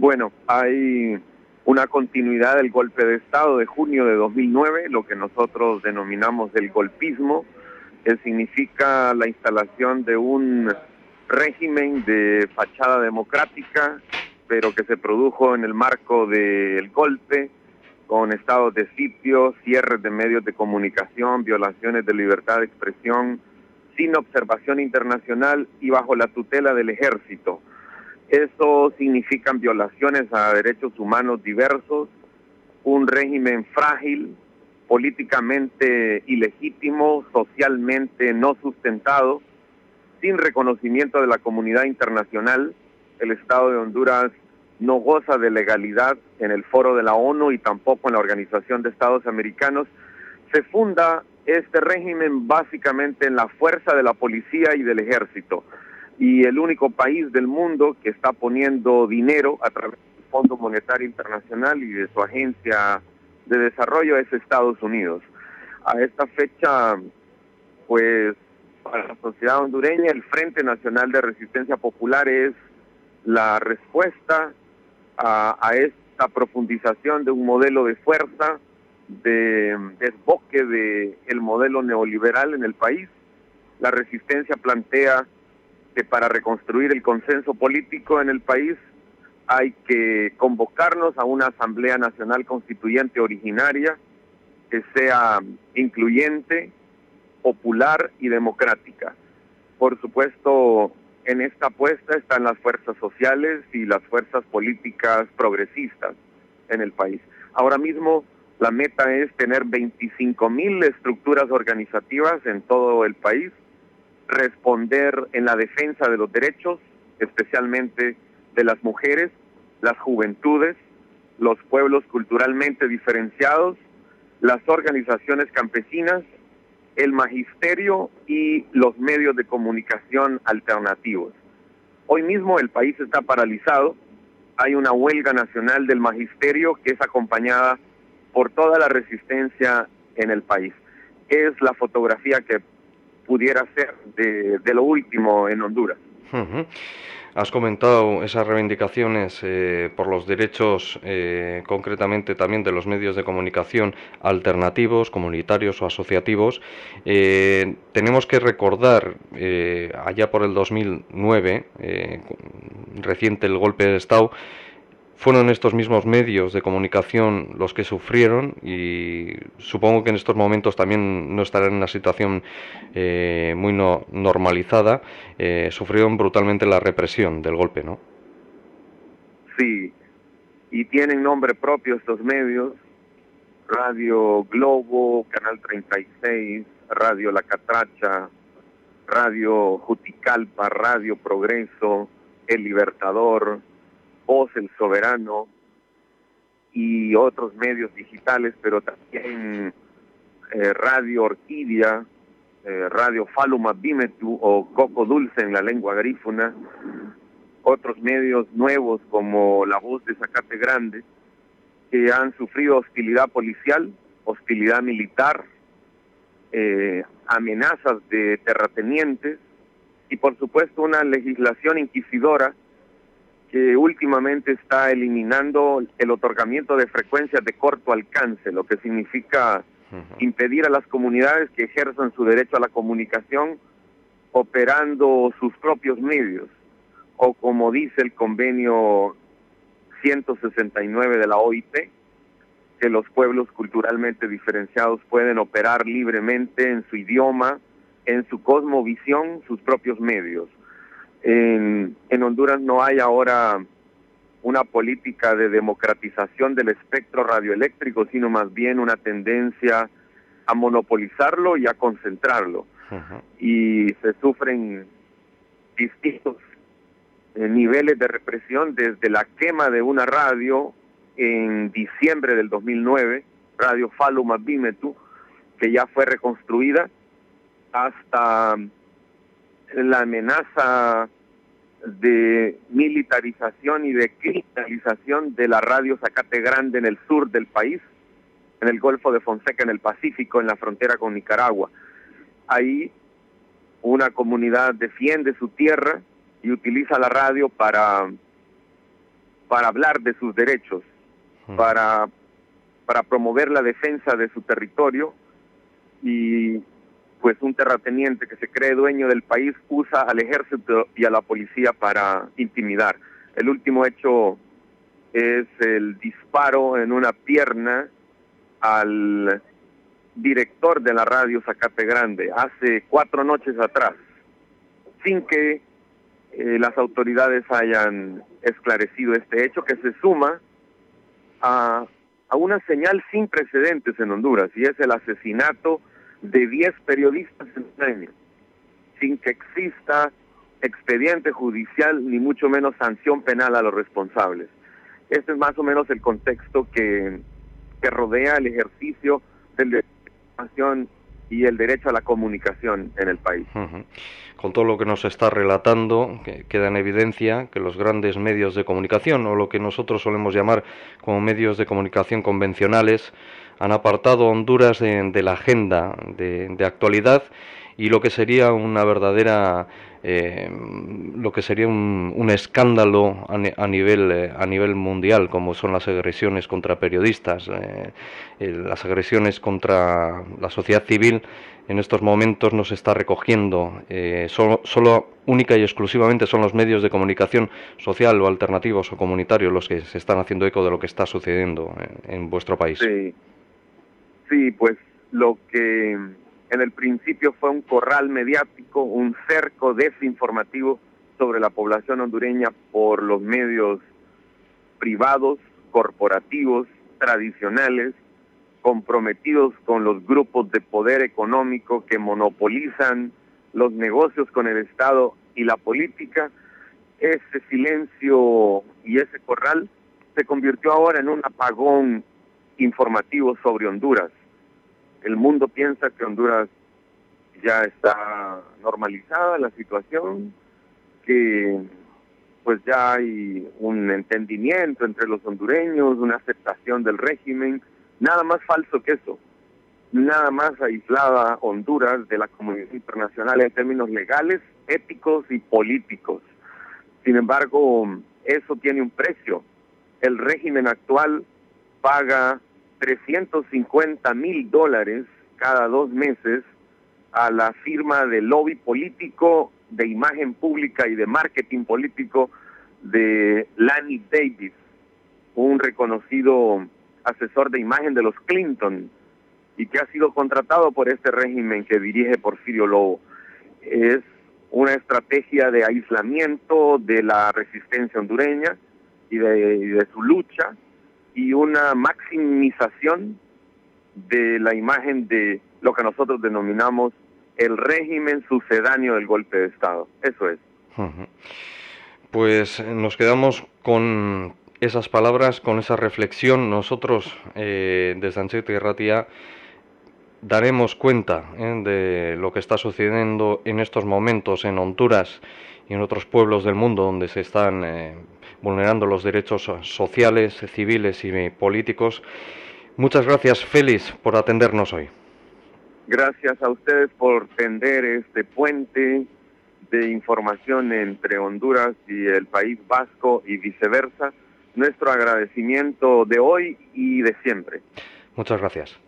Bueno, hay una continuidad del golpe de Estado de junio de 2009, lo que nosotros denominamos el golpismo, que significa la instalación de un régimen de fachada democrática, pero que se produjo en el marco del golpe, con estados de sitio, cierres de medios de comunicación, violaciones de libertad de expresión, sin observación internacional y bajo la tutela del ejército. Eso significan violaciones a derechos humanos diversos, un régimen frágil, políticamente ilegítimo, socialmente no sustentado, sin reconocimiento de la comunidad internacional. El Estado de Honduras no goza de legalidad en el foro de la ONU y tampoco en la Organización de Estados Americanos. Se funda este régimen básicamente en la fuerza de la policía y del ejército y el único país del mundo que está poniendo dinero a través del Fondo Monetario Internacional y de su agencia de desarrollo es Estados Unidos. A esta fecha, pues para la sociedad hondureña, el Frente Nacional de Resistencia Popular es la respuesta a, esta profundización de un modelo de fuerza, de desboque de el modelo neoliberal en el país. La resistencia plantea que para reconstruir el consenso político en el país hay que convocarnos a una Asamblea Nacional Constituyente originaria que sea incluyente, popular y democrática. Por supuesto, en esta apuesta están las fuerzas sociales y las fuerzas políticas progresistas en el país. Ahora mismo la meta es tener 25 mil estructuras organizativas en todo el país responder en la defensa de los derechos, especialmente de las mujeres, las juventudes, los pueblos culturalmente diferenciados, las organizaciones campesinas, el magisterio y los medios de comunicación alternativos. Hoy mismo el país está paralizado, hay una huelga nacional del magisterio que es acompañada por toda la resistencia en el país. Es la fotografía que pudiera ser de, lo último en Honduras. Has comentado esas reivindicaciones eh, por los derechos, eh, concretamente también de los medios de comunicación alternativos, comunitarios o asociativos. Eh, tenemos que recordar, allá por el 2009, reciente el golpe de Estado, fueron estos mismos medios de comunicación los que sufrieron y supongo que en estos momentos también no estarán en una situación eh, muy normalizada, eh, sufrieron brutalmente la represión del golpe, ¿no? Sí, y tienen nombre propio estos medios, Radio Globo, Canal 36, Radio La Catracha, Radio Juticalpa, Radio Progreso, El Libertador, Voz, El Soberano y otros medios digitales, pero también eh, Radio Orquídea, eh, Radio Faluma Bimetu o Coco Dulce en la lengua grífuna, otros medios nuevos como La Voz de Zacate Grande, que han sufrido hostilidad policial, hostilidad militar, eh, amenazas de terratenientes y por supuesto una legislación inquisidora que últimamente está eliminando el otorgamiento de frecuencias de corto alcance, lo que significa impedir a las comunidades que ejerzan su derecho a la comunicación operando sus propios medios, o como dice el convenio 169 de la OIT, que los pueblos culturalmente diferenciados pueden operar libremente en su idioma, en su cosmovisión, sus propios medios. En, Honduras no hay ahora una política de democratización del espectro radioeléctrico, sino más bien una tendencia a monopolizarlo y a concentrarlo. Y se sufren distintos eh, niveles de represión desde la quema de una radio en diciembre del 2009, Radio Faluma Bimetu, que ya fue reconstruida, hasta la amenaza de militarización y de criminalización de la radio Zacate Grande en el sur del país, en el Golfo de Fonseca, en el Pacífico, en la frontera con Nicaragua. Ahí una comunidad defiende su tierra y utiliza la radio para para hablar de sus derechos, mm. para, para promover la defensa de su territorio y pues un terrateniente que se cree dueño del país usa al ejército y a la policía para intimidar. El último hecho es el disparo en una pierna al director de la radio Zacate Grande hace cuatro noches atrás, sin que eh, las autoridades hayan esclarecido este hecho que se suma a, a una señal sin precedentes en Honduras y es el asesinato de 10 periodistas en un año, sin que exista expediente judicial ni mucho menos sanción penal a los responsables. Este es más o menos el contexto que, que rodea el ejercicio del derecho a la y el derecho a la comunicación en el país. Con todo lo que nos está relatando, queda en evidencia que los grandes medios de comunicación, o lo que nosotros solemos llamar como medios de comunicación convencionales, han apartado Honduras de, la agenda de, actualidad y lo que sería una verdadera eh, lo que sería un, escándalo a, nivel eh, a nivel mundial como son las agresiones contra periodistas eh, las agresiones contra la sociedad civil en estos momentos no se está recogiendo solo, solo única y exclusivamente son los medios de comunicación social o alternativos o comunitarios los que se están haciendo eco de lo que está sucediendo en vuestro país. Sí Sí, pues lo que en el principio fue un corral mediático, un cerco desinformativo sobre la población hondureña por los medios privados, corporativos, tradicionales, comprometidos con los grupos de poder económico que monopolizan los negocios con el Estado y la política, ese silencio y ese corral se convirtió ahora en un apagón informativo sobre Honduras el mundo piensa que Honduras ya está normalizada la situación, que pues ya hay un entendimiento entre los hondureños, una aceptación del régimen, nada más falso que eso, nada más aislada Honduras de la comunidad internacional en términos legales, éticos y políticos. Sin embargo, eso tiene un precio. El régimen actual paga 350 mil dólares cada dos meses a la firma de lobby político, de imagen pública y de marketing político de Lanny Davis, un reconocido asesor de imagen de los Clinton y que ha sido contratado por este régimen que dirige Porfirio Lobo. Es una estrategia de aislamiento de la resistencia hondureña y de, y de su lucha y una maximización de la imagen de lo que nosotros denominamos el régimen sucedáneo del golpe de Estado. Eso es. Pues nos quedamos con esas palabras, con esa reflexión. Nosotros, eh, desde Anchete y daremos cuenta eh, de lo que está sucediendo en estos momentos en Honduras y en otros pueblos del mundo donde se están eh, vulnerando los derechos sociales, civiles y políticos. Muchas gracias, Félix, por atendernos hoy. Gracias a ustedes por tender este puente de información entre Honduras y el País Vasco y viceversa. Nuestro agradecimiento de hoy y de siempre. Muchas gracias.